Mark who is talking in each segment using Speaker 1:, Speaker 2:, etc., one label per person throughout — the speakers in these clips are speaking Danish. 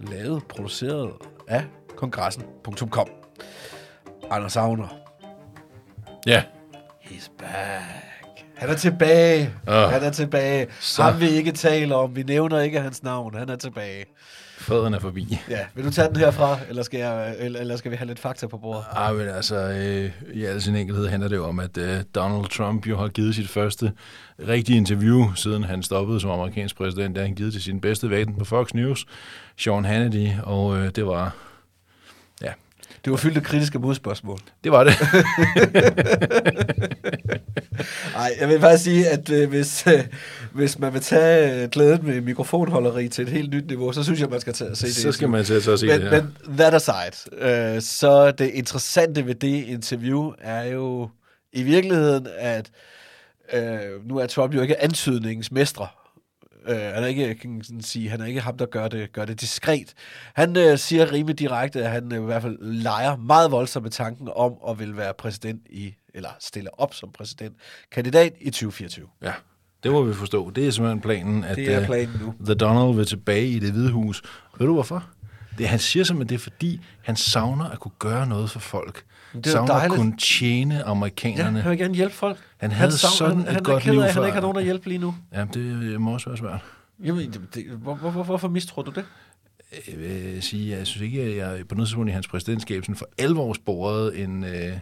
Speaker 1: lavet produceret af kongressen.com. Anders Savner.
Speaker 2: Ja.
Speaker 1: He's back. Han er tilbage.
Speaker 2: Åh,
Speaker 1: Han er tilbage.
Speaker 2: så-
Speaker 1: Ham vi ikke taler om. Vi nævner ikke hans navn. Han er tilbage.
Speaker 2: Freden er forbi.
Speaker 1: Ja, vil du tage den herfra, eller skal, jeg, eller, eller skal vi have lidt fakta på bordet?
Speaker 2: Ah, men altså, øh, i al sin enkelhed handler det jo om, at øh, Donald Trump jo har givet sit første rigtige interview, siden han stoppede som amerikansk præsident. Har han givet til sin bedste ven på Fox News, Sean Hannity, og øh, det var... Ja,
Speaker 1: Det var fyldt af kritiske modspørgsmål.
Speaker 2: det var det.
Speaker 1: Nej, jeg vil bare sige, at øh, hvis, øh, hvis man vil tage øh, glæden med mikrofonholderi til et helt nyt niveau, så synes jeg, man skal tage og se det.
Speaker 2: Så skal man tage og se
Speaker 1: men,
Speaker 2: det her.
Speaker 1: men that aside, øh, så det interessante ved det interview er jo i virkeligheden, at øh, nu er Trump jo ikke antydningens mestre. Øh, han er ikke, kan sådan sige, han er ikke ham, der gør det, gør det diskret. Han øh, siger rimelig direkte, at han øh, i hvert fald leger meget voldsomt med tanken om at vil være præsident i, eller stille op som præsident, kandidat i 2024.
Speaker 2: Ja, det må vi forstå. Det er simpelthen planen, at
Speaker 1: Det er
Speaker 2: øh,
Speaker 1: planen nu.
Speaker 2: The Donald vil tilbage i det hvide hus. Ved du hvorfor? Det, han siger simpelthen, det er fordi, han savner at kunne gøre noget for folk.
Speaker 1: det er
Speaker 2: savner at
Speaker 1: dejligt.
Speaker 2: kunne tjene
Speaker 1: Ja,
Speaker 2: amerikanerne.
Speaker 1: han vil gerne hjælpe folk.
Speaker 2: Han havde sådan
Speaker 1: han,
Speaker 2: et
Speaker 1: han
Speaker 2: godt liv
Speaker 1: af, at han
Speaker 2: før.
Speaker 1: ikke har nogen at hjælpe lige nu.
Speaker 2: Ja, det må også være svært.
Speaker 1: Jamen, det, det, hvor, hvor, hvor, hvorfor mistror du det?
Speaker 2: Jeg vil sige, jeg synes ikke, at jeg på noget tidspunkt i hans præsidentskab sådan for alvor sporet en, øh,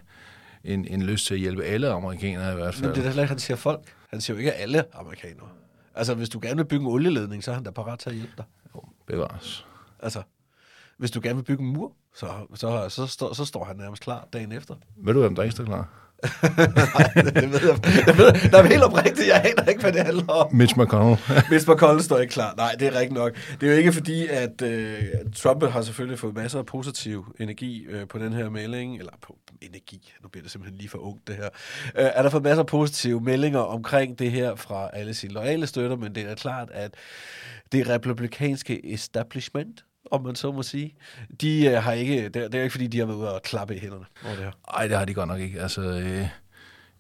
Speaker 2: en, en lyst til at hjælpe alle amerikanere i hvert
Speaker 1: Men
Speaker 2: fald.
Speaker 1: det er da heller ikke, han siger folk. Han siger jo ikke alle amerikanere. Altså, hvis du gerne vil bygge en olieledning, så er han da parat til at hjælpe dig.
Speaker 2: Jo, bevares.
Speaker 1: Altså, hvis du gerne vil bygge en mur, så, så, så, så, så står han nærmest klar dagen efter.
Speaker 2: Ved du, hvem der ikke står klar?
Speaker 1: Nej, det ved jeg. jeg ved, der er helt oprigtigt, jeg aner ikke, hvad det handler om.
Speaker 2: Mitch McConnell.
Speaker 1: Mitch McConnell står ikke klar. Nej, det er rigtigt nok. Det er jo ikke fordi, at øh, Trump har selvfølgelig fået masser af positiv energi øh, på den her melding, eller på energi, nu bliver det simpelthen lige for ungt det her. Øh, er der fået masser af positive meldinger omkring det her fra alle sine loyale støtter, men det er klart, at det republikanske establishment, om man så må sige, de øh, har ikke, det er, det er ikke fordi, de har været ude og klappe i hænderne over det her.
Speaker 2: Nej, det har de godt nok ikke. Altså, øh,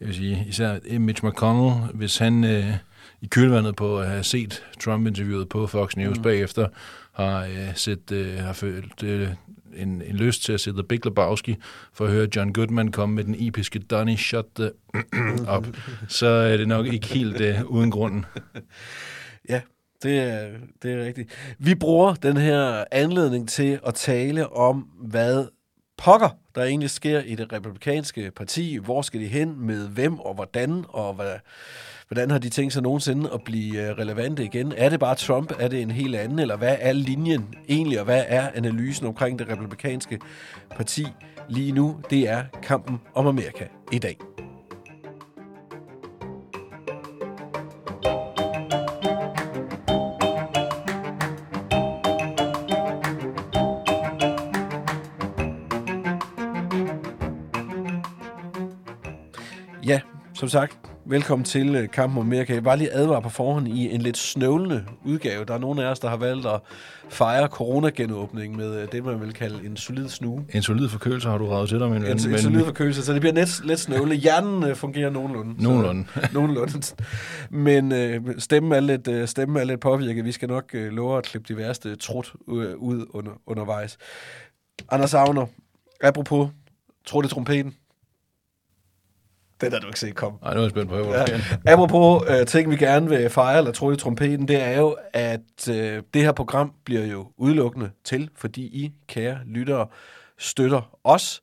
Speaker 2: jeg vil sige, især Mitch McConnell, hvis han øh, i kølvandet på at have set Trump-interviewet på Fox News mm. bagefter, har, øh, set, øh, har følt øh, en, en lyst til at se The Big Lebowski for at høre John Goodman komme med den episke Donny Shut the op, så er det nok ikke helt øh, uden grunden.
Speaker 1: Ja, det er, det er rigtigt. Vi bruger den her anledning til at tale om, hvad pokker der egentlig sker i det republikanske parti. Hvor skal de hen, med hvem og hvordan, og hvad, hvordan har de tænkt sig nogensinde at blive øh, relevante igen? Er det bare Trump? Er det en helt anden? Eller hvad er linjen egentlig, og hvad er analysen omkring det republikanske parti lige nu? Det er kampen om Amerika i dag. Ja, som sagt, velkommen til øh, Kampen om Amerika. Jeg vil bare lige advare på forhånd i en lidt snøvlende udgave. Der er nogle af os, der har valgt at fejre coronagenåbning med øh, det, man vil kalde en solid snue.
Speaker 2: En solid forkølelse har du ravet til dig, min
Speaker 1: En, en
Speaker 2: men-
Speaker 1: solid forkølelse, så det bliver lidt, lidt snøvle. Hjernen øh, fungerer nogenlunde. så-
Speaker 2: Nogenlunde.
Speaker 1: nogenlunde. Men øh, stemmen, er lidt, øh, stemmen er lidt påvirket. Vi skal nok øh, love at klippe de værste trut øh, ud under, undervejs. Anders Agner, apropos trut i trompeten. Den har du ikke set komme.
Speaker 2: Nej, nu er jeg spændt på, hvor ja.
Speaker 1: Apropos øh, ting, vi gerne vil fejre eller tro i trompeten, det er jo, at øh, det her program bliver jo udelukkende til, fordi I, kære lyttere, støtter os.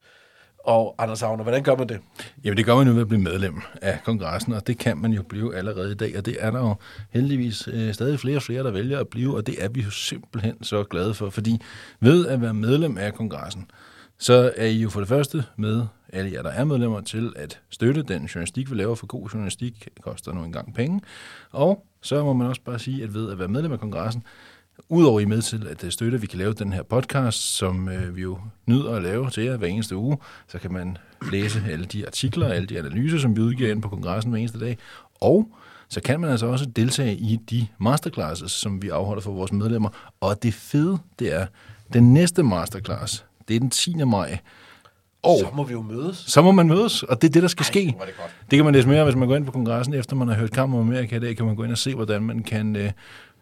Speaker 1: Og Anders Agner, hvordan gør man det?
Speaker 2: Jamen, det gør man jo ved at blive medlem af kongressen, og det kan man jo blive allerede i dag, og det er der jo heldigvis øh, stadig flere og flere, der vælger at blive, og det er vi jo simpelthen så glade for, fordi ved at være medlem af kongressen, så er I jo for det første med, alle jer, der er medlemmer, til at støtte den journalistik, vi laver, for god journalistik koster nu engang penge, og så må man også bare sige, at ved at være medlem af kongressen, Udover I med til at øh, støtte, at vi kan lave den her podcast, som øh, vi jo nyder at lave til jer hver eneste uge, så kan man læse alle de artikler, alle de analyser, som vi udgiver ind på kongressen hver eneste dag. Og så kan man altså også deltage i de masterclasses, som vi afholder for vores medlemmer. Og det fede, det er, den næste masterclass, det er den 10. maj. Og
Speaker 1: Så må vi jo mødes.
Speaker 2: så må man mødes, og det er det, der skal ske.
Speaker 1: hvor er det godt.
Speaker 2: Det kan man læse mere, hvis man går ind på kongressen, efter man har hørt Kamp om Amerika i dag, kan man gå ind og se, hvordan man kan øh,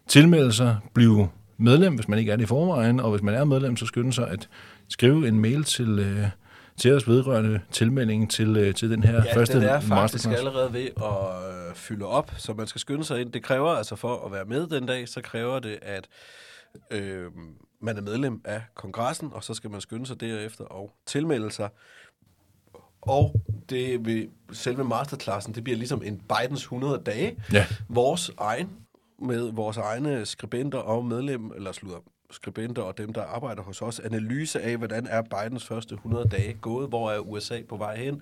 Speaker 2: tilmelde sig, blive medlem, hvis man ikke er det i forvejen, og hvis man er medlem, så skynd sig at skrive en mail til, øh, til os vedrørende tilmeldingen til, øh, til den her
Speaker 1: Ja,
Speaker 2: første
Speaker 1: den er faktisk
Speaker 2: masterclass.
Speaker 1: allerede ved at øh, fylde op, så man skal skynde sig ind. Det kræver altså for at være med den dag, så kræver det, at øh, man er medlem af kongressen, og så skal man skynde sig derefter og tilmelde sig. Og det vil, selve masterclassen, det bliver ligesom en Bidens 100 dage.
Speaker 2: Ja.
Speaker 1: Vores egen, med vores egne skribenter og medlem, eller slutter skribenter og dem, der arbejder hos os, analyse af, hvordan er Bidens første 100 dage gået, hvor er USA på vej hen,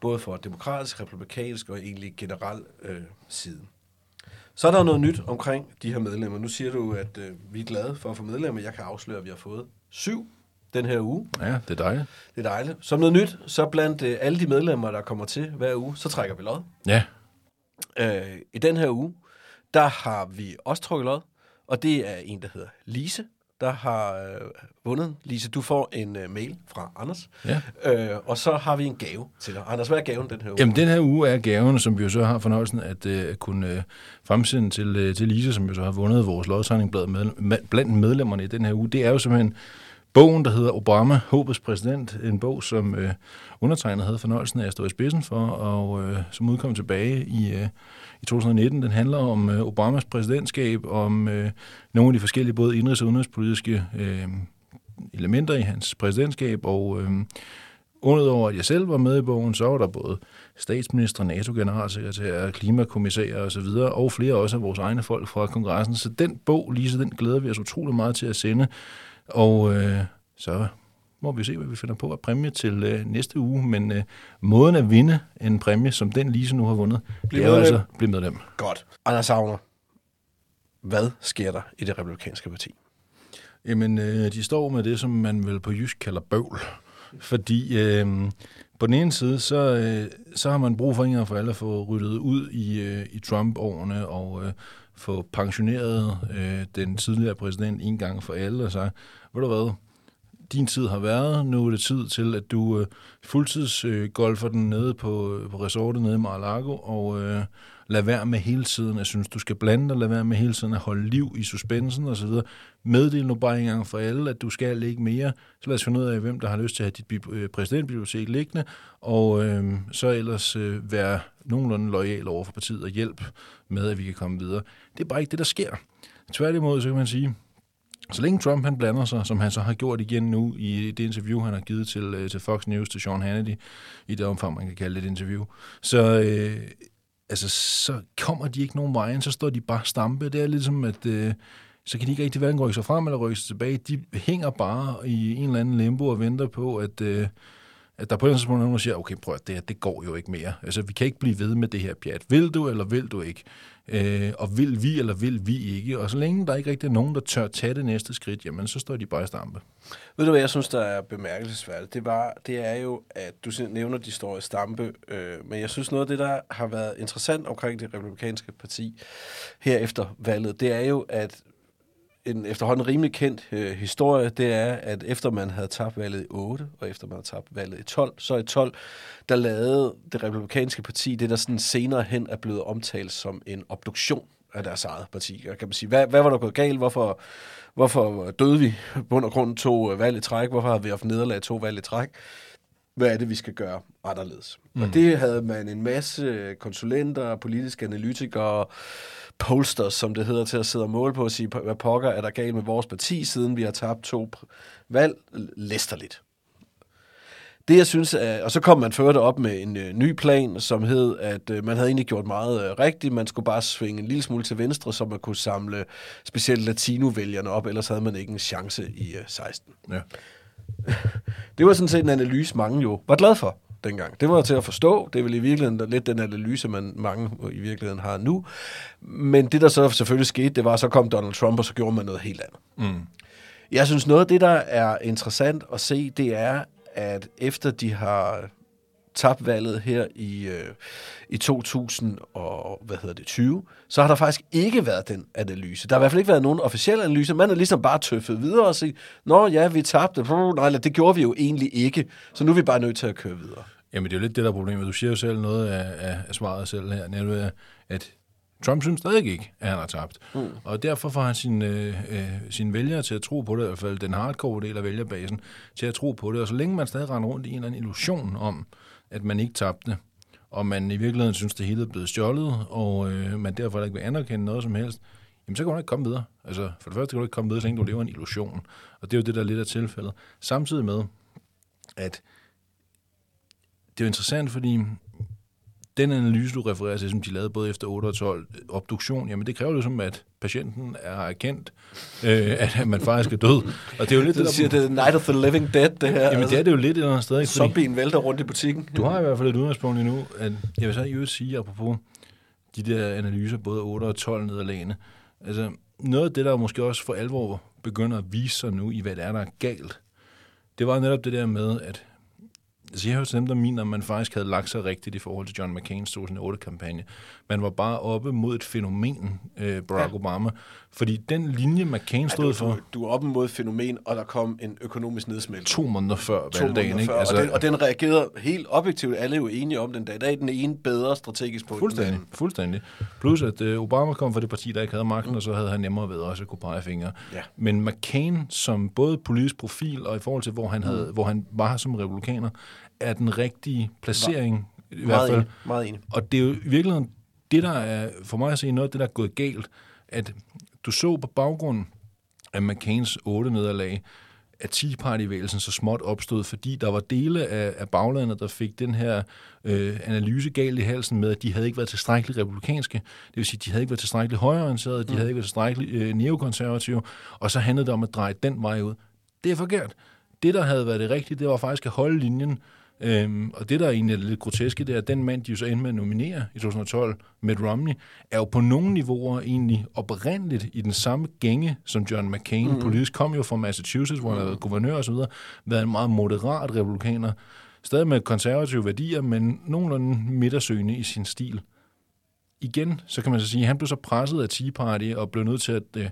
Speaker 1: både for demokratisk, republikansk og egentlig generel øh, siden. Så er der noget nyt omkring de her medlemmer. Nu siger du, at øh, vi er glade for at få medlemmer. Jeg kan afsløre, at vi har fået syv den her uge.
Speaker 2: Ja, det er dejligt.
Speaker 1: Det er dejligt. Som noget nyt, så blandt øh, alle de medlemmer, der kommer til hver uge, så trækker vi lod.
Speaker 2: Ja,
Speaker 1: Øh, I den her uge, der har vi også trukket lod, og det er en, der hedder Lise, der har øh, vundet. Lise, du får en øh, mail fra Anders,
Speaker 2: ja.
Speaker 1: øh, og så har vi en gave til dig. Anders, hvad er gaven den her uge?
Speaker 2: Jamen, den her uge er gaven, som vi jo så har fornøjelsen at, øh, at kunne øh, fremsende til, øh, til Lise, som jo så har vundet vores lodtegningblad med, med, blandt medlemmerne i den her uge. Det er jo simpelthen bogen, der hedder Obama, Håbets præsident. En bog, som øh, undertegnet havde fornøjelsen af at stå i spidsen for, og øh, som udkom tilbage i, øh, i 2019. Den handler om øh, Obamas præsidentskab, om øh, nogle af de forskellige både indrigs- og udenrigspolitiske øh, elementer i hans præsidentskab, og øh, Udover at jeg selv var med i bogen, så var der både statsminister, NATO-generalsekretær, klimakommissærer osv., og flere også af vores egne folk fra kongressen. Så den bog, Lise, den glæder vi os utrolig meget til at sende. Og øh, så må vi se, hvad vi finder på af præmie til øh, næste uge. Men øh, måden at vinde en præmie, som den Lise nu har vundet,
Speaker 1: Bliv
Speaker 2: det er jo altså at blive medlem.
Speaker 1: Godt. Anders Savner, hvad sker der i det republikanske parti?
Speaker 2: Jamen, øh, de står med det, som man vel på jysk kalder bøvl. Fordi øh, på den ene side, så, øh, så har man brug for en gang for alle at få ryddet ud i, øh, i Trump-årene og øh, få pensioneret øh, den tidligere præsident en gang for alle og sagt, ved du hvad, din tid har været, nu er det tid til, at du øh, fuldtids øh, golfer den nede på, øh, på resortet nede i Mar-a-Lago, og øh, lad være med hele tiden, jeg synes, du skal blande dig, lad være med hele tiden at holde liv i suspensen og så videre. Meddel nu bare en gang for alle, at du skal ikke mere. Så lad os finde ud af, hvem der har lyst til at have dit bi- øh, præsidentbibliotek liggende, og øh, så ellers øh, være nogenlunde lojal over for partiet og hjælp med, at vi kan komme videre. Det er bare ikke det, der sker. Tværtimod, så kan man sige, så længe Trump han blander sig, som han så har gjort igen nu i det interview, han har givet til, øh, til Fox News, til Sean Hannity, i det omfang, man kan kalde det et interview, så, øh, altså, så kommer de ikke nogen vejen, så står de bare stampe. Det er ligesom, at øh, så kan de ikke rigtig hverken rykke sig frem eller rykke sig tilbage. De hænger bare i en eller anden limbo og venter på, at, øh, at der på et tidspunkt er nogen, der siger, okay, prøv at det her, det går jo ikke mere. Altså, vi kan ikke blive ved med det her pjat. Vil du, eller vil du ikke? Øh, og vil vi, eller vil vi ikke? Og så længe der ikke rigtig er nogen, der tør tage det næste skridt, jamen, så står de bare i stampe.
Speaker 1: Ved du, hvad jeg synes, der er bemærkelsesværdigt? Det, var, det er jo, at du nævner, at de står i stampe, øh, men jeg synes, noget af det, der har været interessant omkring det republikanske parti her efter valget, det er jo, at en efterhånden rimelig kendt øh, historie, det er, at efter man havde tabt valget i 8, og efter man havde tabt valget i 12, så i 12, der lavede det republikanske parti det, der sådan senere hen er blevet omtalt som en obduktion af deres eget parti. Og kan man sige, hvad, hvad var der gået galt? Hvorfor, hvorfor døde vi på grund af to valg i træk? Hvorfor har vi haft nederlag to valg i træk? Hvad er det, vi skal gøre anderledes. Mm. Og det havde man en masse konsulenter, politiske analytikere, posters, som det hedder, til at sidde og måle på og sige, hvad pokker er der galt med vores parti, siden vi har tabt to valg læsterligt. Det, jeg synes, er, og så kom man før op med en øh, ny plan, som hed, at øh, man havde egentlig gjort meget øh, rigtigt. Man skulle bare svinge en lille smule til venstre, så man kunne samle specielt latino-vælgerne op, ellers havde man ikke en chance i øh, 16.
Speaker 2: Ja.
Speaker 1: Det var sådan set en analyse, mange jo var glad for dengang. Det var til at forstå. Det er vel i virkeligheden lidt den analyse, man mange i virkeligheden har nu. Men det, der så selvfølgelig skete, det var, så kom Donald Trump, og så gjorde man noget helt andet.
Speaker 2: Mm.
Speaker 1: Jeg synes, noget af det, der er interessant at se, det er, at efter de har tabt valget her i, øh, i 2000 og, hvad hedder det, 20, så har der faktisk ikke været den analyse. Der har i hvert fald ikke været nogen officiel analyse. Man er ligesom bare tøffet videre og sige, nå ja, vi tabte. Nej, eller det gjorde vi jo egentlig ikke. Så nu er vi bare nødt til at køre videre.
Speaker 2: Jamen, det er jo lidt det, der er problemet. Du siger jo selv noget af, af, af svaret selv her, nemlig at Trump synes stadig ikke, at han har tabt. Mm. Og derfor får han sin, øh, øh, sine vælgere til at tro på det, i hvert fald den hardcore del af vælgerbasen, til at tro på det. Og så længe man stadig render rundt i en eller anden illusion om, at man ikke tabte, og man i virkeligheden synes, det hele er blevet stjålet, og øh, man derfor ikke vil anerkende noget som helst, jamen så kan man ikke komme videre. Altså, for det første kan du ikke komme videre, så længe du lever en illusion. Og det er jo det, der er lidt af tilfældet. Samtidig med, at det er jo interessant, fordi den analyse, du refererer til, som de lavede både efter 8 og 12, obduktion, jamen det kræver jo som, at patienten er erkendt, øh, at man faktisk er død. Og det er jo lidt
Speaker 1: Det, det siger, det er Night of the Living Dead, det her.
Speaker 2: Jamen det er det jo lidt et eller andet sted,
Speaker 1: Zombien vælter rundt i butikken.
Speaker 2: du har i hvert fald et udgangspunkt endnu, at jeg vil så i øvrigt sige, apropos de der analyser, både 8 og 12 nederlagene, altså noget af det, der måske også for alvor begynder at vise sig nu i, hvad det er, der er galt, det var netop det der med, at så jeg hører til dem, der mener, at man faktisk havde lagt sig rigtigt i forhold til John McCains 2008-kampagne. Man var bare oppe mod et fænomen, øh, Barack ja. Obama. Fordi den linje, McCain stod
Speaker 1: du,
Speaker 2: for
Speaker 1: du, du er oppe mod et fænomen, og der kom en økonomisk nedsmeltning.
Speaker 2: to måneder før
Speaker 1: To
Speaker 2: valgdagen.
Speaker 1: måneder
Speaker 2: Ikke?
Speaker 1: før,
Speaker 2: Altså,
Speaker 1: og, den, og den reagerede helt objektivt. Alle er jo enige om den dag. Der er den ene bedre strategisk på end den
Speaker 2: Fuldstændig, fuldstændig. Plus at øh, Obama kom fra det parti, der ikke havde magten, mm. og så havde han nemmere ved også at kunne pege fingre.
Speaker 1: Ja.
Speaker 2: Men McCain, som både politisk profil og i forhold til, hvor han, havde,
Speaker 1: Mm.
Speaker 2: hvor han var som republikaner, er den rigtige placering. I hvert
Speaker 1: Meget
Speaker 2: fald.
Speaker 1: enig. Meget enig.
Speaker 2: Og det er jo i virkeligheden det, der er, for mig at se, noget af det, der er gået galt, at du så på baggrund af McCains otte nederlag, at Tea Party-vægelsen så småt opstod, fordi der var dele af, af baglandet, der fik den her øh, analyse galt i halsen med, at de havde ikke været tilstrækkeligt republikanske. Det vil sige, de havde ikke været tilstrækkeligt højreorienterede, de mm. havde ikke været tilstrækkeligt øh, neokonservative, og så handlede det om at dreje den vej ud. Det er forkert. Det, der havde været det rigtige, det var faktisk at holde linjen, Øhm, og det, der er egentlig lidt groteske, det er, at den mand, de jo så endte med at nominere i 2012, Mitt Romney, er jo på nogle niveauer egentlig oprindeligt i den samme gænge som John McCain. Mm. Politisk kom jo fra Massachusetts, hvor han havde været guvernør og så videre, været en meget moderat republikaner. Stadig med konservative værdier, men nogenlunde midtersøgende i sin stil. Igen, så kan man så sige, at han blev så presset af Tea Party og blev nødt til at øh,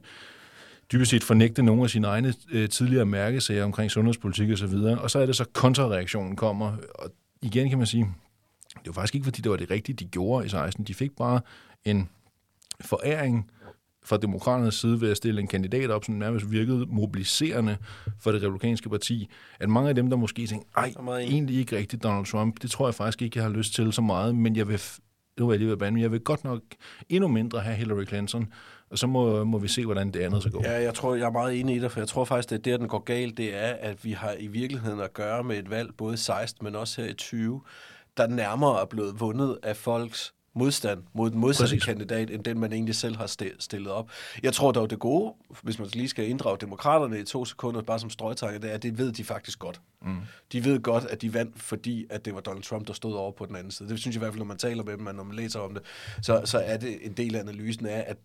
Speaker 2: dybest set fornægte nogle af sine egne øh, tidligere mærkesager omkring sundhedspolitik og så videre. Og så er det så kontrareaktionen kommer. Og igen kan man sige, det var faktisk ikke, fordi det var det rigtige, de gjorde i 16. De fik bare en foræring fra demokraternes side ved at stille en kandidat op, som nærmest virkede mobiliserende for det republikanske parti, at mange af dem, der måske tænkte, ej, egentlig ikke rigtigt Donald Trump, det tror jeg faktisk ikke, jeg har lyst til så meget, men jeg vil, nu er jeg lige ved at bande, men jeg vil godt nok endnu mindre have Hillary Clinton, og så må, må vi se, hvordan det andet så går.
Speaker 1: Ja, jeg tror, jeg er meget enig i det, for jeg tror faktisk, det er der, den går galt, det er, at vi har i virkeligheden at gøre med et valg, både i 16, men også her i 20, der nærmere er blevet vundet af folks modstand mod den modsatte
Speaker 2: Præcis.
Speaker 1: kandidat, end den, man egentlig selv har sti- stillet op. Jeg tror dog, det gode, hvis man lige skal inddrage demokraterne i to sekunder, bare som strøgtanke, det er, at det ved de faktisk godt. Mm. De ved godt, at de vandt, fordi at det var Donald Trump, der stod over på den anden side. Det synes jeg i hvert fald, når man taler med dem, og når man læser om det, så, så er det en del af analysen af, at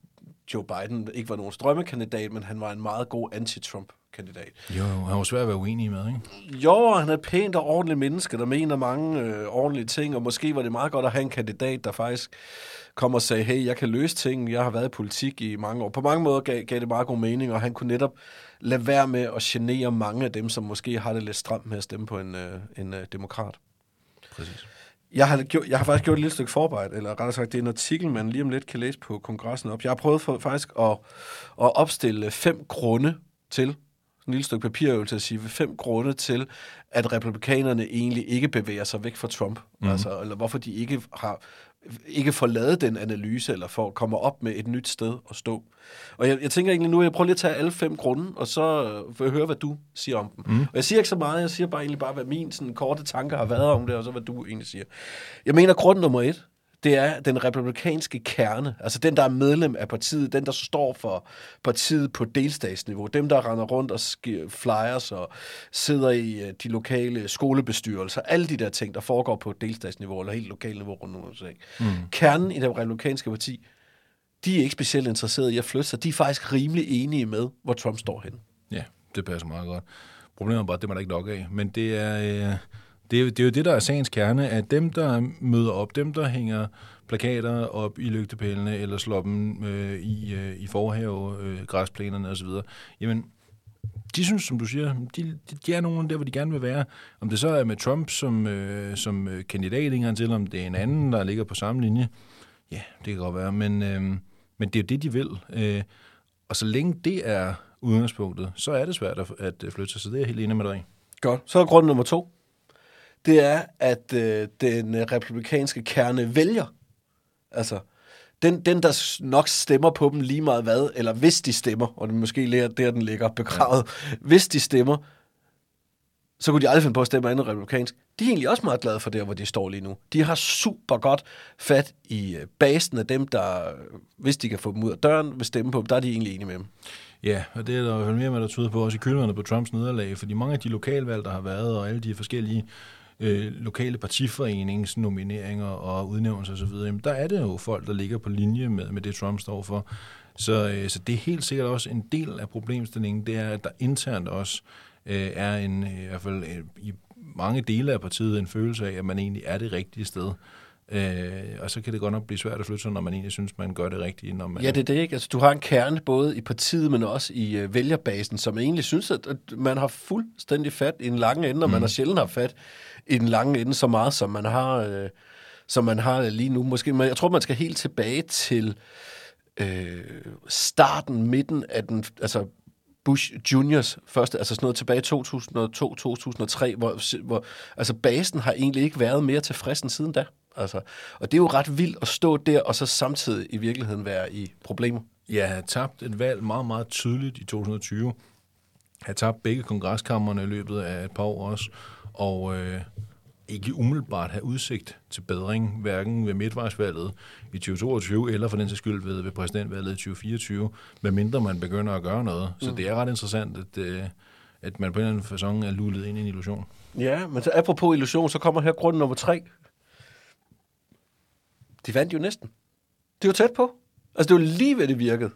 Speaker 1: Joe Biden ikke var nogen strømmekandidat, men han var en meget god anti-Trump-kandidat.
Speaker 2: Jo, han var svær at være uenig med, ikke?
Speaker 1: Jo, han er et pænt og ordentligt menneske, der mener mange øh, ordentlige ting, og måske var det meget godt at have en kandidat, der faktisk kom og sagde, hey, jeg kan løse ting, jeg har været i politik i mange år. På mange måder gav, gav det meget god mening, og han kunne netop lade være med at genere mange af dem, som måske har det lidt stramt med at stemme på en, øh, en øh, demokrat.
Speaker 2: Præcis.
Speaker 1: Jeg har, gjort, jeg har faktisk gjort et lille stykke forarbejde, eller rettere sagt, det er en artikel, man lige om lidt kan læse på kongressen op. Jeg har prøvet for, faktisk at, at opstille fem grunde til, en lille stykke papirøvelse at sige fem grunde til, at republikanerne egentlig ikke bevæger sig væk fra Trump. Mm. Altså, eller hvorfor de ikke har ikke får lavet den analyse, eller får komme op med et nyt sted at stå. Og jeg, jeg tænker egentlig nu, jeg prøver lige at tage alle fem grunde, og så øh, vil jeg høre, hvad du siger om dem. Mm. Og jeg siger ikke så meget, jeg siger bare egentlig bare, hvad min sådan, korte tanker har været om det, og så hvad du egentlig siger. Jeg mener, grund nummer et, det er den republikanske kerne, altså den, der er medlem af partiet, den, der står for partiet på delstatsniveau, dem, der render rundt og flyers og sidder i øh, de lokale skolebestyrelser, alle de der ting, der foregår på delstatsniveau eller helt lokalt niveau rundt om USA. Mm. Kernen i det republikanske parti, de er ikke specielt interesserede i at flytte sig. De er faktisk rimelig enige med, hvor Trump står hen.
Speaker 2: Ja, det passer meget godt. Problemet er bare, at det er man ikke nok af. Men det er, øh, det, er, det er jo det, der er sagens kerne, at dem, der møder op, dem, der hænger plakater op i lygtepælene, eller slår dem øh, i, øh, i forhave, øh, græsplænerne osv., jamen, de synes, som du siger, de, de, de er nogen der, hvor de gerne vil være. Om det så er med Trump som, øh, som øh, kandidat, ikke til, om det er en anden, der ligger på samme linje, ja, det kan godt være, men, øh, men det er jo det, de vil. Øh, og så længe det er udgangspunktet, så er det svært at, at flytte sig, så det er jeg helt enig med dig.
Speaker 1: Godt. Så er grund nummer to. Det er, at øh, den republikanske kerne vælger. Altså, den, den, der nok stemmer på dem lige meget hvad, eller hvis de stemmer, og det måske lige der, den ligger begravet, ja. hvis de stemmer, så kunne de aldrig finde på at stemme andet republikansk. De er egentlig også meget glade for det, hvor de står lige nu. De har super godt fat i øh, basen af dem, der, hvis de kan få dem ud af døren, vil stemme på dem, der er de egentlig enige med dem.
Speaker 2: Ja, og det er der fald mere, hvad der tyder på, også i kølvandet på Trumps nederlag, fordi mange af de lokalvalg, der har været, og alle de forskellige øh, lokale partiforeningsnomineringer og udnævnelser osv., jamen, der er det jo folk, der ligger på linje med, med det, Trump står for. Så, øh, så det er helt sikkert også en del af problemstillingen, det er, at der internt også øh, er en, i hvert fald øh, i mange dele af partiet en følelse af, at man egentlig er det rigtige sted. Øh, og så kan det godt nok blive svært at flytte sig, når man egentlig synes, man gør det rigtige. Når man...
Speaker 1: Ja, det er det ikke. Altså, du har en kerne både i partiet, men også i øh, vælgerbasen, som egentlig synes, at, at man har fuldstændig fat i en lang ende, og mm. man har sjældent har fat i den lange ende så meget, som man har, øh, som man har lige nu. Måske, men jeg tror, man skal helt tilbage til øh, starten, midten af den, altså Bush Juniors første, altså sådan noget tilbage i 2002-2003, hvor, hvor altså basen har egentlig ikke været mere tilfreds end siden da. Altså, og det er jo ret vildt at stå der, og så samtidig i virkeligheden være i problemer.
Speaker 2: Ja, have tabt et valg meget, meget tydeligt i 2020. Have tabt begge kongreskammerne i løbet af et par år også og øh, ikke umiddelbart have udsigt til bedring, hverken ved midtvejsvalget i 2022, eller for den sags skyld ved, ved præsidentvalget i 2024, medmindre man begynder at gøre noget. Så mm. det er ret interessant, at, øh, at man på en eller anden fasong er lullet ind i en illusion.
Speaker 1: Ja, men så apropos illusion, så kommer her grund nummer tre. De vandt jo næsten. Det var tæt på. Altså, det var lige ved det virkede.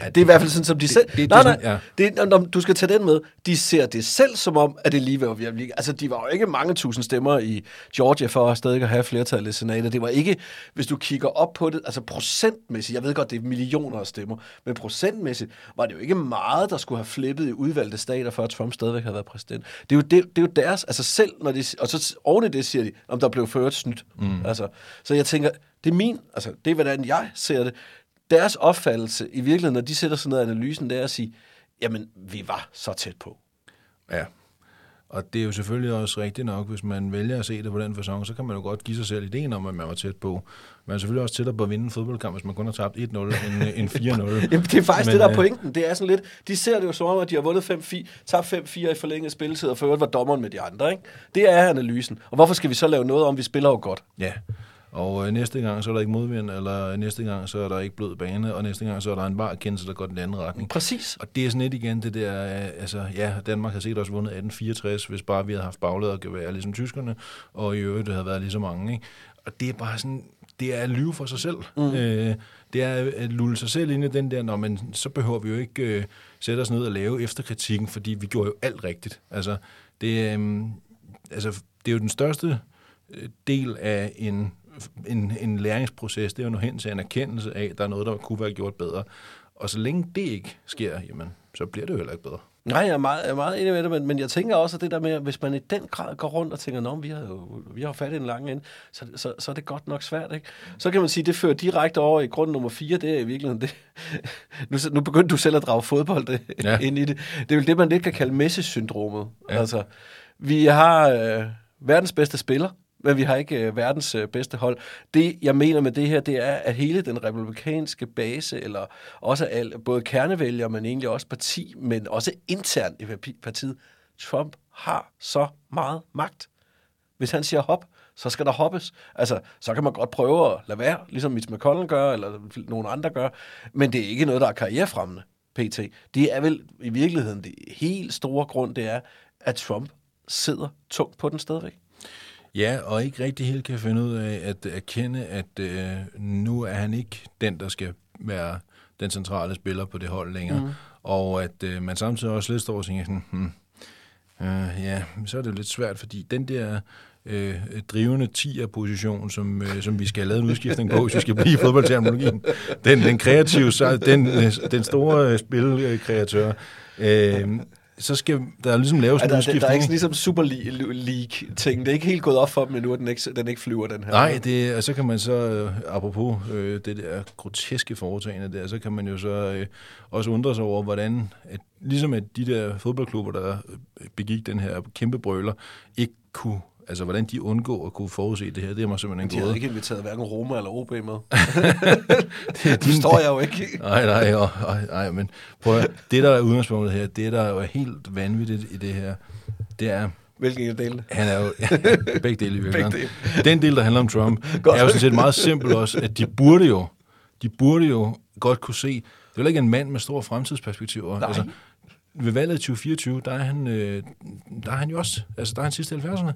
Speaker 1: Ja, det er i hvert fald sådan, som de selv... Det, det, nej, nej, ja. det, når, du skal tage den med. De ser det selv som om, at det lige var virkelig... Altså, de var jo ikke mange tusind stemmer i Georgia for at stadig at have flertal i senatet. Det var ikke, hvis du kigger op på det, altså procentmæssigt, jeg ved godt, det er millioner af stemmer, men procentmæssigt var det jo ikke meget, der skulle have flippet i udvalgte stater, før Trump stadigvæk havde været præsident. Det er jo, det, det er jo deres... Altså selv, når de... Og så oven i det siger de, om der blev ført snydt. Mm. Altså, så jeg tænker, det er min... Altså, det er, hvordan jeg ser det deres opfattelse i virkeligheden, når de sætter sig ned i analysen, det er at sige, jamen, vi var så tæt på.
Speaker 2: Ja, og det er jo selvfølgelig også rigtigt nok, hvis man vælger at se det på den fasong, så kan man jo godt give sig selv ideen om, at man var tæt på. Man er selvfølgelig også tættere på at vinde en fodboldkamp, hvis man kun har tabt 1-0 end, end 4-0.
Speaker 1: Jamen, det er faktisk Men, det, der er øh, pointen. Det er sådan lidt, de ser det jo som om, at de har vundet 5-4, tabt 5-4 i forlænget spilletid, og for var dommeren med de andre. Ikke? Det er analysen. Og hvorfor skal vi så lave noget om, vi spiller jo godt?
Speaker 2: Ja, og øh, næste gang, så er der ikke modvind, eller næste gang, så er der ikke blød bane, og næste gang, så er der en varkendelse, der går den anden retning.
Speaker 1: Præcis.
Speaker 2: Og det er sådan lidt igen det der, øh, altså ja, Danmark har set også vundet 1864, hvis bare vi havde haft baglader og gevær ligesom tyskerne, og i øvrigt det havde været lige så mange. Ikke? Og det er bare sådan, det er at lyve for sig selv. Mm. Øh, det er at lulle sig selv ind i den der, når man, så behøver vi jo ikke øh, sætte os ned og lave efterkritikken, fordi vi gjorde jo alt rigtigt. Altså, det, øh, altså, det er jo den største del af en en, en læringsproces, det er jo nå hen til en erkendelse af, at der er noget, der kunne være gjort bedre. Og så længe det ikke sker, jamen, så bliver det jo heller ikke bedre.
Speaker 1: Nej, jeg er meget, jeg er meget enig med det, men, men jeg tænker også, at det der med, at hvis man i den grad går rundt og tænker, Nå, vi har jo vi har fat i en lang ende, så, så, så er det godt nok svært, ikke? Så kan man sige, at det fører direkte over i grund nummer 4, det er i virkeligheden det. Nu, nu begyndte du selv at drage fodbold ja.
Speaker 2: Ja.
Speaker 1: ind i det. Det er vel det, man lidt kan kalde Messi-syndromet. Ja. Altså, vi har øh, verdens bedste spiller, men vi har ikke øh, verdens øh, bedste hold. Det, jeg mener med det her, det er, at hele den republikanske base, eller også al, både kernevælgere, men egentlig også parti, men også internt i partiet, Trump har så meget magt. Hvis han siger hop, så skal der hoppes. Altså, så kan man godt prøve at lade være, ligesom Mitch McConnell gør, eller nogen andre gør, men det er ikke noget, der er karrierefremmende, pt. Det er vel i virkeligheden det helt store grund, det er, at Trump sidder tungt på den stadigvæk.
Speaker 2: Ja, og ikke rigtig helt kan finde ud af at erkende, at øh, nu er han ikke den, der skal være den centrale spiller på det hold længere. Mm. Og at øh, man samtidig også lidt står og tænker sådan, hmm, øh, ja, så er det lidt svært, fordi den der øh, drivende 10'er-position, som, øh, som vi skal have lavet en udskiftning på, hvis vi skal blive i fodboldterminologien, den, den kreative, så- den, øh, den store øh, spilkreatør, øh, så skal der ligesom laves
Speaker 1: Ja,
Speaker 2: en
Speaker 1: der, der,
Speaker 2: udskiftning.
Speaker 1: der er ikke
Speaker 2: ikke?
Speaker 1: ligesom Super League-ting. Det er ikke helt gået op for dem endnu, at den ikke, den ikke flyver, den her.
Speaker 2: Nej, det, og så kan man så, øh, apropos øh, det der groteske foretagende der, så kan man jo så øh, også undre sig over, hvordan, at, ligesom at de der fodboldklubber, der øh, begik den her kæmpe brøler, ikke kunne, altså hvordan de undgå at kunne forudse det her, det er mig simpelthen
Speaker 1: De havde
Speaker 2: gået.
Speaker 1: ikke inviteret hverken Roma eller OB med.
Speaker 2: Det er
Speaker 1: Det forstår jeg jo ikke.
Speaker 2: Nej, nej, og, og, nej, men prøv at, det der er udgangspunktet her, det der jo er helt vanvittigt i det her, det er,
Speaker 1: Hvilken af delene?
Speaker 2: Han er jo begge dele i virkeligheden. Den del, der handler om Trump,
Speaker 1: Godt.
Speaker 2: er jo sådan set meget simpelt også, at de burde jo, de burde jo godt kunne se, det er jo ikke en mand med store fremtidsperspektiver.
Speaker 1: Nej.
Speaker 2: Altså, ved valget i 2024, der er han, øh, der er han jo også, altså der er han sidste i 70'erne.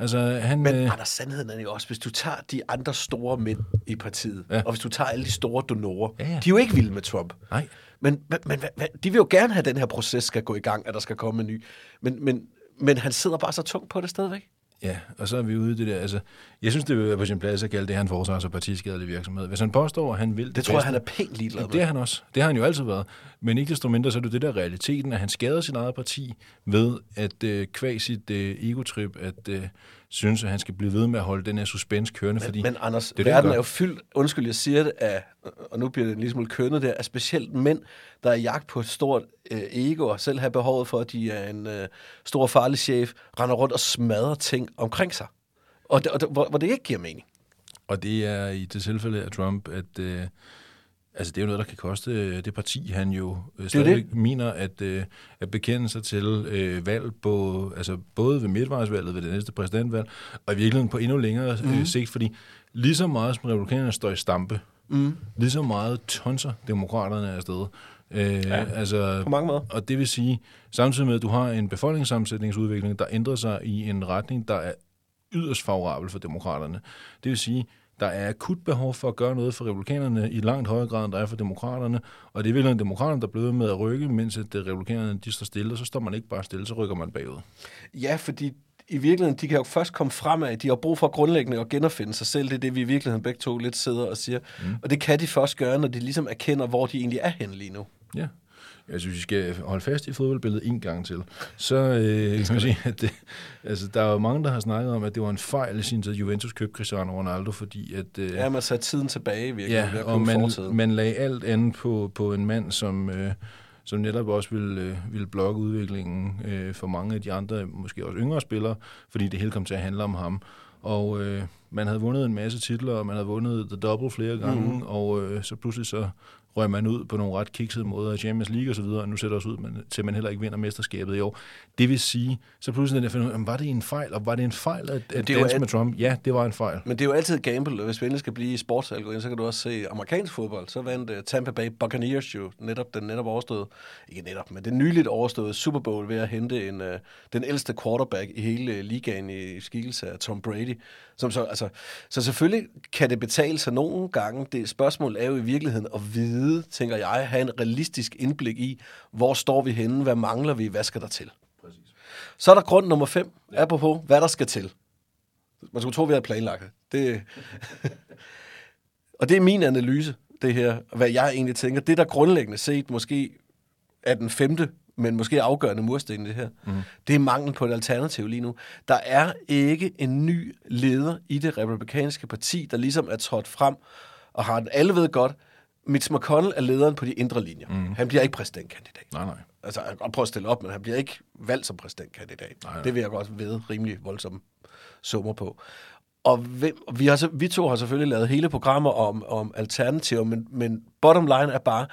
Speaker 2: Altså han,
Speaker 1: Men
Speaker 2: øh,
Speaker 1: Anders, sandheden er jo også, hvis du tager de andre store mænd i partiet, ja. Og hvis du tager alle de store donorer, ja,
Speaker 2: Ja,
Speaker 1: de er jo ikke vilde med Trump.
Speaker 2: nej,
Speaker 1: Men, men, hvad- de vil jo gerne have, at den her proces skal gå i gang, at der skal komme en ny. Men, men, men han sidder bare så tungt på det stadigvæk.
Speaker 2: Ja, og så er vi ude i det der, altså, jeg synes, det vil være på sin plads at kalde det her en forsvars- og partiskadelig virksomhed. Hvis han påstår, at han vil det,
Speaker 1: Det tror jeg,
Speaker 2: bedste-
Speaker 1: han er pænt ligeglad
Speaker 2: Jamen, det er
Speaker 1: med.
Speaker 2: han også. Det har han jo altid været. Men ikke desto mindre, så er det det der realiteten, at han skader sit eget parti ved at øh, kvæg sit øh, egotrip, at øh, synes, at han skal blive ved med at holde den her suspens kørende, fordi
Speaker 1: Men Anders,
Speaker 2: det
Speaker 1: det
Speaker 2: er det,
Speaker 1: verden
Speaker 2: gør.
Speaker 1: er jo fyldt, undskyld, jeg siger det, af, og nu bliver det en lille smule kønnet der, af specielt mænd, der er i jagt på et stort øh, ego, og selv har behovet for, at de er en øh, stor farlig chef, render rundt og smadrer ting omkring sig. Og, det, og det, hvor, hvor det ikke giver mening.
Speaker 2: Og det er i det tilfælde af Trump, at øh, altså det er jo noget, der kan koste øh, det parti, han jo øh,
Speaker 1: det.
Speaker 2: stadigvæk mener at, øh, at bekende sig til øh, valg på, altså både ved midtvejsvalget, ved det næste præsidentvalg, og i virkeligheden på endnu længere øh, sigt, fordi lige så meget som republikanerne står i stampe, mm. lige så meget tonser demokraterne afsted. Øh, ja, altså,
Speaker 1: på mange måder.
Speaker 2: Og det vil sige, samtidig med, at du har en befolkningssammensætningsudvikling, der ændrer sig i en retning, der er yderst favorabel for demokraterne. Det vil sige, der er akut behov for at gøre noget for republikanerne i langt højere grad, end der er for demokraterne. Og det er virkelig demokraterne, der bliver med at rykke, mens at øh, republikanerne de står stille, og så står man ikke bare stille, så rykker man bagud.
Speaker 1: Ja, fordi i virkeligheden, de kan jo først komme fremad. De har brug for grundlæggende at genopfinde sig selv. Det er det, vi i virkeligheden begge to lidt sidder og siger. Mm. Og det kan de først gøre, når de ligesom erkender, hvor de egentlig er henne lige nu.
Speaker 2: Ja. Jeg synes, vi skal holde fast i fodboldbilledet en gang til. Så øh, kan man sige, at det, altså, der er jo mange, der har snakket om, at det var en fejl i sin tid, Juventus købte Cristiano Ronaldo, fordi at... Øh,
Speaker 1: Ja, man satte tiden tilbage i virkeligheden. ved
Speaker 2: Ja, og man,
Speaker 1: fortiden.
Speaker 2: man lagde alt andet på, på en mand, som, øh, som netop også ville, øh, ville blokke udviklingen øh, for mange af de andre, måske også yngre spillere, fordi det hele kom til at handle om ham. Og øh, man havde vundet en masse titler, og man havde vundet The Double flere gange,
Speaker 1: Mhm.
Speaker 2: mm. og øh, så pludselig så røg man ud på nogle ret kiksede måder i Champions League og så videre, og nu ser det også ud man, til, at man heller ikke vinder mesterskabet i år. Det vil sige, så pludselig den der finder, ud af, var det en fejl, og var det en fejl at, at danse med Trump? Ja, det var en fejl.
Speaker 1: Men det er jo altid gamble, og hvis vi endelig skal blive i sportsalgoritmen, så kan du også se amerikansk fodbold. Så vandt uh, Tampa Bay Buccaneers jo netop den netop overståede, ikke netop, men den nyligt overståede Super Bowl ved at hente en, uh, den ældste quarterback i hele uh, ligaen i skikkelse af Tom Brady. Som så, altså, så selvfølgelig kan det betale sig nogle gange. Det spørgsmål er jo i virkeligheden at vide, tænker jeg, have en realistisk indblik i, hvor står vi henne, hvad mangler vi, hvad skal der til. Så er der grund nummer fem, apropos, hvad der skal til. Man skulle tro, vi havde planlagt det. det og det er min analyse, det her, hvad jeg egentlig tænker. Det, der grundlæggende set måske er den femte, men måske afgørende mursten i det her, mm. det er mangel på et alternativ lige nu. Der er ikke en ny leder i det republikanske parti, der ligesom er trådt frem og har alle ved godt, Mitch McConnell er lederen på de indre linjer. Mm. Han bliver ikke præsidentkandidat.
Speaker 2: Nej, nej.
Speaker 1: Altså, han kan godt prøve at stille op, men han bliver ikke valgt som præsidentkandidat.
Speaker 2: Nej, nej.
Speaker 1: Det vil jeg godt ved rimelig voldsomme summer på. Og hvem, vi, har, så- vi to har selvfølgelig lavet hele programmer om, om alternativer, men, men bottom line er bare,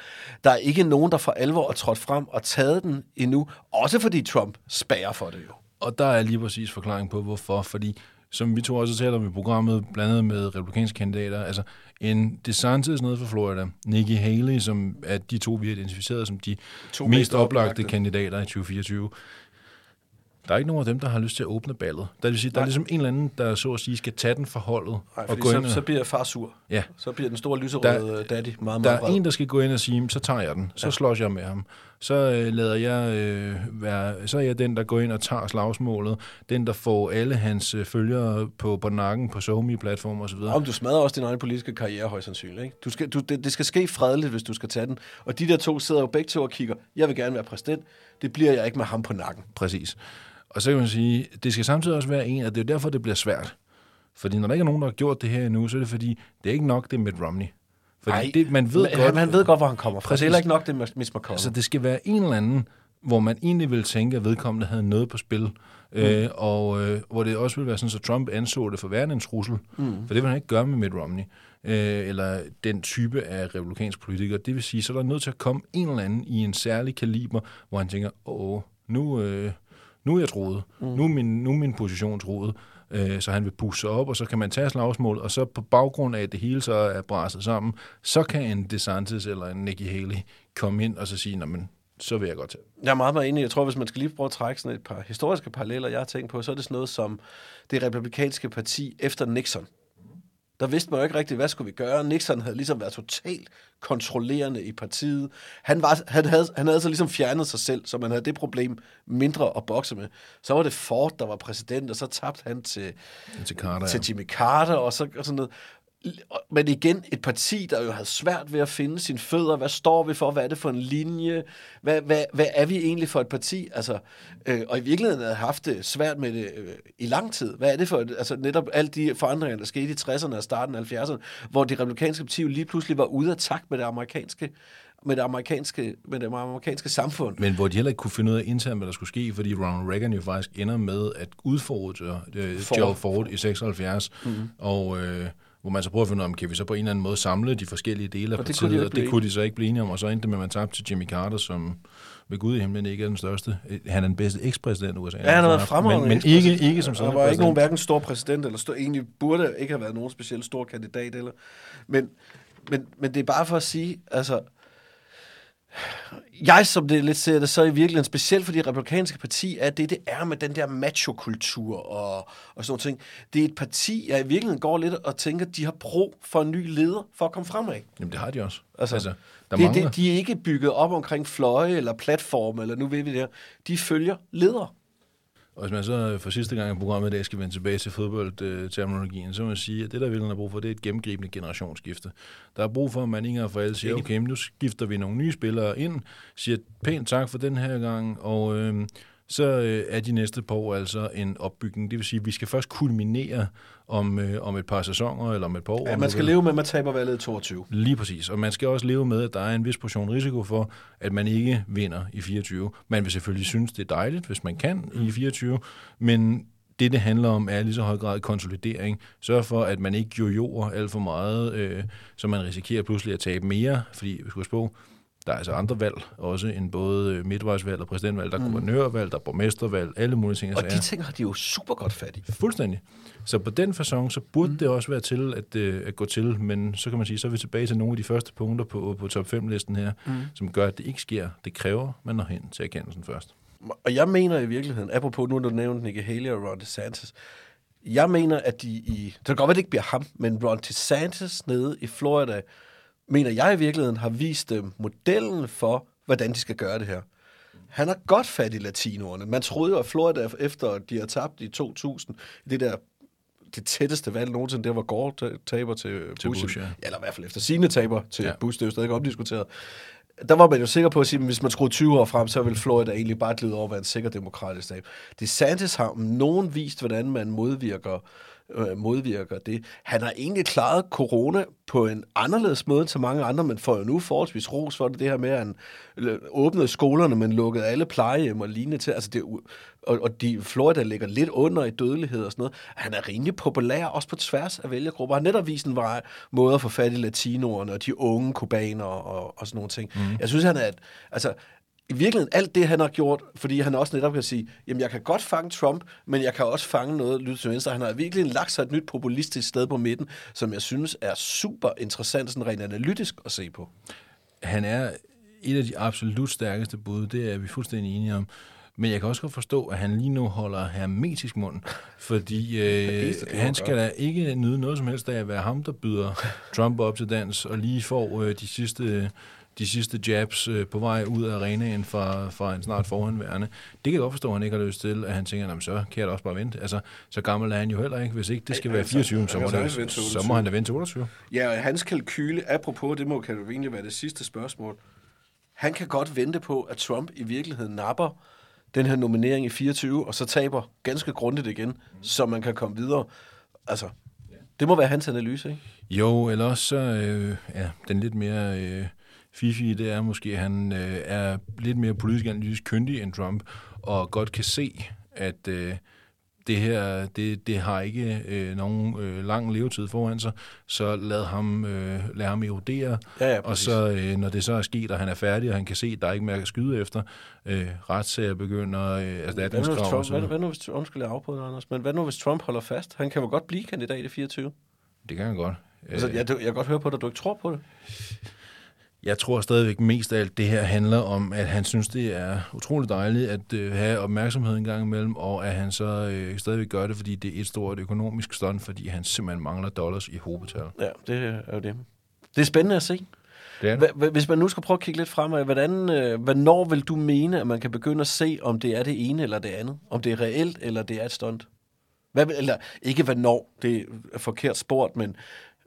Speaker 1: der er ikke nogen, der for alvor er trådt frem og taget den endnu. Også fordi Trump spærer for det jo.
Speaker 2: Og der er lige præcis forklaring på, hvorfor. Fordi, som vi to også taler om i programmet, blandt andet med republikanske kandidater, altså en DeSantis nede fra Florida, Nikki Haley, som er de to, vi har identificeret som de
Speaker 1: To mest
Speaker 2: oplagte
Speaker 1: oplagte.
Speaker 2: kandidater i 2024. Der er ikke nogen af dem, der har lyst til at åbne ballet. Der vil sige, der er ligesom en eller anden, der så at sige, skal tage den for holdet
Speaker 1: Nej,
Speaker 2: og gå ind
Speaker 1: så,
Speaker 2: og...
Speaker 1: så bliver far sur.
Speaker 2: Ja.
Speaker 1: Så bliver den store lyserøde daddy meget, meget
Speaker 2: Der er en, der skal gå ind og sige, så tager jeg den, så ja. slås jeg med ham. Så øh, lader jeg øh, være, så er jeg den, der går ind og tager slagsmålet. Den, der får alle hans øh, følgere på, på nakken på SoMe-platform osv.
Speaker 1: Om du smadrer også din egen politiske karriere højst sandsynligt. Ikke? Du skal, du, det, det skal ske fredeligt, hvis du skal tage den. Og de der to sidder jo begge to og kigger, jeg vil gerne være præsident. Det bliver jeg ikke med ham på nakken.
Speaker 2: Præcis. Og så kan man sige, det skal samtidig også være en, at det er jo derfor, det bliver svært. Fordi når der ikke er nogen, der har gjort det her endnu, så er det fordi, det er ikke nok det med Romney. Fordi
Speaker 1: Ej,
Speaker 2: det, man ved
Speaker 1: men,
Speaker 2: godt,
Speaker 1: han ved godt, hvor han kommer fra.
Speaker 2: Præcis.
Speaker 1: Det er heller ikke nok, det med Mitch McConnell.
Speaker 2: Altså, det skal være en eller anden, hvor man egentlig vil tænke, at vedkommende havde noget på spil. Mm. Øh, og øh, hvor det også ville være sådan, så Trump anså det for værende en trussel. Mm. For det vil han ikke gøre med Mitt Romney. Øh, eller den type af republikansk politiker. Det vil sige, så er der nødt til at komme en eller anden i en særlig kaliber, hvor han tænker, åh, nu, øh, nu er jeg troet. Mm. Nu, er min, nu er min position troet. Øh, så han vil pusse sig op, og så kan man tage slagsmål, og så på baggrund af, at det hele så er bræsset sammen, så kan en DeSantis eller en Nikki Haley komme ind og så sige, "Nå, men så vil jeg godt tage.
Speaker 1: Jeg er meget, meget enig. Jeg tror, hvis man skal lige prøve at trække sådan et par historiske paralleller, jeg har tænkt på, så er det sådan noget som det republikanske parti efter Nixon. Der vidste man jo ikke rigtigt, hvad skulle vi gøre. Nixon havde ligesom været totalt kontrollerende i partiet. Han, var, han, havde, han havde så ligesom fjernet sig selv, så man havde det problem mindre at bokse med. Så var det Ford, der var præsident, og så tabte han til,
Speaker 2: Til Carter,
Speaker 1: til Jimmy Carter og, så, og sådan noget. Men igen, et parti, der jo havde svært ved at finde sine fødder. Hvad står vi for? Hvad er det for en linje? Hvad, hvad, hvad er vi egentlig for et parti? Altså, øh, og i virkeligheden havde haft det svært med det øh, i lang tid. Hvad er det for et, altså netop alle de forandringer, der skete i 60'erne og starten af 70'erne, hvor det republikanske parti jo lige pludselig var ude af takt med det amerikanske med det amerikanske, med det amerikanske samfund.
Speaker 2: Men hvor de heller ikke kunne finde ud af internt, hvad der skulle ske, fordi Ronald Reagan jo faktisk ender med at udfordre øh,
Speaker 1: Ford.
Speaker 2: Gerald Ford i 76, mm-hmm. og øh, hvor man så prøver at finde ud af, om kan vi så på en eller anden måde samle de forskellige dele af
Speaker 1: Og det
Speaker 2: partiet,
Speaker 1: kunne de
Speaker 2: og det kunne de så ikke blive enige om, og så endte det med, at man tabte til Jimmy Carter, som ved Gud i himlen ikke er den største. Øh, Han er den bedste ekspræsident i USA.
Speaker 1: Ja, han har været fremragende.
Speaker 2: Men, men ikke, ikke som sådan
Speaker 1: Der var ikke nogen hverken stor præsident, eller stor, egentlig burde ikke have været nogen specielt stor kandidat. Eller. Men, men, men det er bare for at sige, altså, jeg som det lidt ser det, så er i virkeligheden specielt for de republikanske parti, at det det er med den der macho-kultur og, og sådan noget ting. Det er et parti, jeg i virkeligheden går lidt og tænker, de har brug for en ny leder for at komme fremad.
Speaker 2: Jamen, det har de også.
Speaker 1: Altså,
Speaker 2: Altså, der
Speaker 1: det,
Speaker 2: mangler.
Speaker 1: det, de er ikke bygget op omkring fløje eller platforme, eller nu ved vi det her. De følger ledere.
Speaker 2: Og hvis man så for sidste gang i programmet i dag skal vende tilbage til fodboldterminologien, så må man sige, at det, der virkelig er brug for, det er et gennemgribende generationsskifte. Der er brug for, at man ikke engang for alle siger, okay, nu skifter vi nogle nye spillere ind, siger pænt tak for den her gang, og øh, så øh, er de næste par år altså en opbygning. Det vil sige, at vi skal først kulminere om, øh, om et par sæsoner, eller om et par år.
Speaker 1: Ja, man skal leve med, at man taber valget i 22.
Speaker 2: Lige præcis. Og man skal også leve med, at der er en vis portion risiko for, at man ikke vinder i 24. Man vil selvfølgelig synes, det er dejligt, hvis man kan i 24, men det, det handler om, er lige så høj grad konsolidering. Sørg for, at man ikke jojoer alt for meget, øh, så man risikerer pludselig at tabe mere, fordi vi skal på, der er altså andre valg, også end både øh, midtvejsvalg og præsidentvalg. Der er guvernørvalg, der er borgmestervalg, alle mulige ting.
Speaker 1: Og de ting har de jo super godt fat i.
Speaker 2: Fuldstændig. Så på den façon, så burde mm. det også være til at, øh, at gå til, men så kan man sige, så er vi tilbage til nogle af de første punkter på, på top 5-listen her, mm. som gør, at det ikke sker. Det kræver, man når hen til erkendelsen først.
Speaker 1: Og jeg mener i virkeligheden, apropos nu, når du nævnte Nikki Haley og Ron DeSantis, jeg mener, at de i... Det kan godt være, det ikke bliver ham, men Ron DeSantis nede i Florida, mener jeg i virkeligheden har vist dem modellen for, hvordan de skal gøre det her. Han har godt fat i latinoerne. Man troede jo, at Florida, efter de har tabt i 2000, i det der det tætteste valg nogensinde, det var Gore ta- taber til,
Speaker 2: Til
Speaker 1: Bush.
Speaker 2: Bush, ja.
Speaker 1: Eller i hvert fald efter sine taber til
Speaker 2: Ja.
Speaker 1: ja. Bush, det er jo stadig omdiskuteret. Der var man jo sikker på at sige, at hvis man skruede 20 år frem, så ville Florida egentlig bare glide over at være en sikker demokratisk stat. DeSantis har om nogen vist, hvordan man modvirker øh, modvirker det. Han har egentlig klaret corona på en anderledes måde til mange andre, men får jo nu forholdsvis ros for det, det her med, at han øh, åbnede skolerne, men lukkede alle plejehjem og lignende til. Altså det, og, og de, Florida ligger lidt under i dødelighed og sådan noget. Han er rimelig populær, også på tværs af vælgergrupper. Han netop vist en vej, måde at få fat i latinoerne og de unge kubanere og, og sådan nogle ting. Mm. Jeg synes, han er... et- Altså, i virkeligheden alt det, han har gjort, fordi han også netop kan sige, jamen jeg kan godt fange Trump, men jeg kan også fange noget lytte til venstre. Han har virkelig lagt sig et nyt populistisk sted på midten, som jeg synes er super interessant, sådan rent analytisk at se på.
Speaker 2: han er et af de absolut stærkeste bud, det er vi fuldstændig enige om. Men jeg kan også godt forstå, at han lige nu holder hermetisk mund, fordi øh, han skal da ikke nyde noget som helst af at være ham, der byder Trump op til dans, og lige får øh, de sidste de sidste jabs øh, på vej ud af arenaen fra, fra en snart forhåndværende. Det kan jeg godt forstå, at han ikke har lyst til, at han tænker, "Nå, så kan jeg da også bare vente. Altså, så gammel er han jo heller ikke. Hvis ikke det skal være
Speaker 1: altså,
Speaker 2: 24, så
Speaker 1: han
Speaker 2: må, det, så
Speaker 1: 28.
Speaker 2: må han da vente til 28.
Speaker 1: Ja, og hans kalkyle, apropos, det må kan jo egentlig være det sidste spørgsmål. Han kan godt vente på, at Trump i virkeligheden napper den her nominering i 24, og så taber ganske grundigt igen, så man kan komme videre. Altså, det må være hans analyse, ikke?
Speaker 2: Jo, eller også så, øh, ja, den lidt mere øh, fifi, det er måske, at han øh, er lidt mere politisk analytisk kyndig end Trump, og godt kan se, at øh, det her, det, det har ikke øh, nogen øh, lang levetid foran sig, så lad ham, øh, lad ham erodere,
Speaker 1: Ja, ja,
Speaker 2: og så øh, når det så er sket, og han er færdig, og han kan se, at der er ikke mere at skyde efter, øh, retssager begynder, øh,
Speaker 1: Hvad nu, hvis
Speaker 2: erstatningskrav og
Speaker 1: Trump,
Speaker 2: så
Speaker 1: hvad, hvad nu hvis, undskyld, jeg afbryder, Anders, men hvad nu hvis Trump holder fast? Han kan jo godt blive kandidat i 24.
Speaker 2: Det kan han godt.
Speaker 1: Altså,
Speaker 2: Øh,
Speaker 1: jeg, jeg kan godt høre på dig, at du ikke tror på det.
Speaker 2: Jeg tror stadigvæk mest af alt, det her handler om, at han synes, det er utroligt dejligt at øh, have opmærksomhed en gang imellem, og at han så øh, stadigvæk gør det, fordi det er et stort økonomisk stunt, fordi han simpelthen mangler dollars i hobetal.
Speaker 1: Ja, det er jo det. Det er spændende at se.
Speaker 2: Det er
Speaker 1: hva- Hvis man nu skal prøve at kigge lidt fremad, hvordan, øh, hvornår vil du mene, at man kan begynde at se, om det er det ene eller det andet? Om det er reelt, eller det er et stunt? Hvad, eller ikke hvornår, det er forkert spurgt, men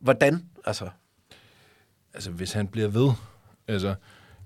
Speaker 1: hvordan? Altså,
Speaker 2: Altså, hvis han bliver ved, altså,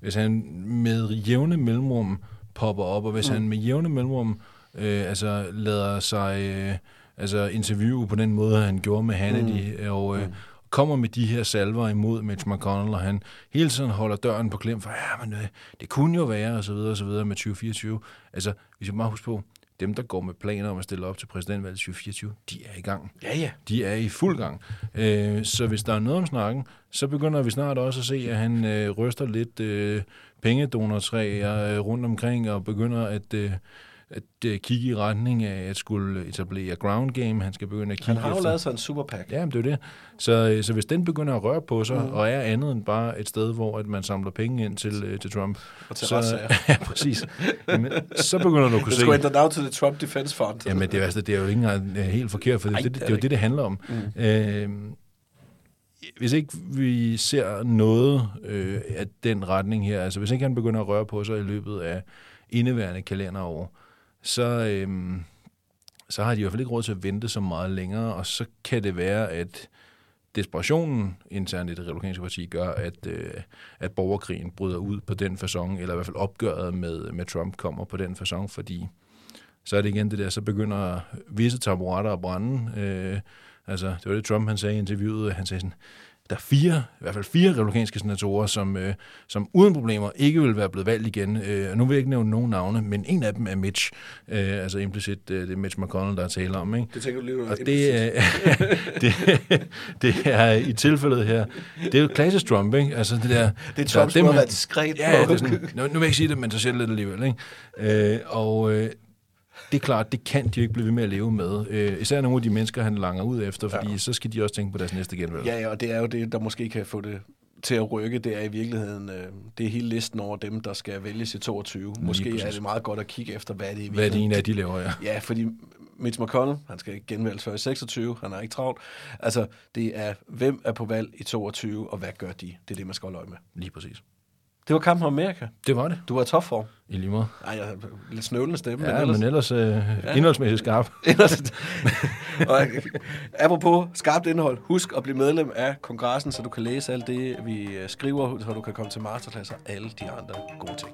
Speaker 2: hvis han med jævne mellemrum popper op, og hvis mm. han med jævne mellemrum øh, altså, lader sig øh, altså, interviewe på den måde, han gjorde med Hannity, mm. og øh, kommer med de her salver imod Mitch McConnell, og han hele tiden holder døren på klem for, ja, men øh, det kunne jo være, og så videre, og så videre med 2024. Altså, hvis jeg bare huske på, dem, der går med planer om at stille op til præsidentvalget 2024, de er i gang.
Speaker 1: ja ja.
Speaker 2: De er i fuld gang. Øh, så hvis der er noget om snakken, så begynder vi snart også at se, at han øh, ryster lidt øh, pengedonortræer øh, rundt omkring og begynder at, øh, at øh, kigge i retning af at skulle etablere ground game. Han skal begynde at kigge
Speaker 1: Han har jo
Speaker 2: efter...
Speaker 1: lavet sig en superpack.
Speaker 2: Ja, men det er jo det. Så, øh, så hvis den begynder at røre på sig, mm. og er andet end bare et sted, hvor at man samler penge ind til, øh, til Trump,
Speaker 1: Og til
Speaker 2: så,
Speaker 1: retssager.
Speaker 2: ja, præcis. Jamen, så begynder du at kunne
Speaker 1: Det
Speaker 2: se...
Speaker 1: skulle ændre navn til The Trump Defense Fund.
Speaker 2: Jamen, det, værste, det er jo ikke engang øh, helt forkert, for det,
Speaker 1: Ej,
Speaker 2: det,
Speaker 1: det
Speaker 2: det,
Speaker 1: er
Speaker 2: det er jo
Speaker 1: det
Speaker 2: det, det handler om. Mm. Øh, hvis ikke vi ser noget øh, af den retning her, altså hvis ikke han begynder at røre på sig i løbet af indeværende kalenderår, så, øh, så har de i hvert fald ikke råd til at vente så meget længere, og så kan det være, at desperationen internt i det republikanske parti gør, at, øh, at borgerkrigen bryder ud på den façon, eller i hvert fald opgøret med, med Trump kommer på den façon, fordi så er det igen det der, så begynder visse taburetter at brænde. Øh, altså, det var det Trump, han sagde i interviewet, han sagde sådan, der er fire, i hvert fald fire republikanske senatorer, som, øh, som uden problemer ikke vil være blevet valgt igen. Øh, og nu vil jeg ikke nævne nogen navne, men en af dem er Mitch, øh, altså implicit øh, det er Mitch McConnell, der er tale om. Ikke?
Speaker 1: Det tænker du lige
Speaker 2: Og det, er, det, det er i tilfældet her, det er jo klassisk Trump, ikke? Altså det der...
Speaker 1: Det er Trumps måde at være diskret
Speaker 2: Ja, det er sådan, nu, nu vil jeg ikke sige det, men så siger det lidt alligevel, ikke? Øh, og øh, det er klart, det kan de jo ikke blive ved med at leve med. Øh, især nogle af de mennesker, han langer ud efter, fordi ja. så skal de også tænke på deres næste genvalg.
Speaker 1: Ja, ja, og det er jo det, der måske kan få det til at rykke. Det er i virkeligheden, øh, det er hele listen over dem, der skal vælges i 22. Måske er det meget godt at kigge efter, hvad er det i
Speaker 2: Hvad er det
Speaker 1: virkeligheden.
Speaker 2: en af de laver, ja?
Speaker 1: Ja, fordi Mitch McConnell, han skal ikke genvælges før i 26, han er ikke travlt. Altså, det er, hvem er på valg i 22, og hvad gør de? Det er det, man skal holde øje med.
Speaker 2: Lige præcis.
Speaker 1: Det var kampen om Amerika.
Speaker 2: Det var det,
Speaker 1: Du var i topform.
Speaker 2: i lige måde.
Speaker 1: Ej, jeg lidt snøvlende stemme.
Speaker 2: Ja, men ellers øh, indholdsmæssigt skarp.
Speaker 1: ellers... og, apropos skarpt indhold, husk at blive medlem af kongressen, så du kan læse alt det, vi øh, skriver, så du kan komme til masterclass og alle de andre gode ting.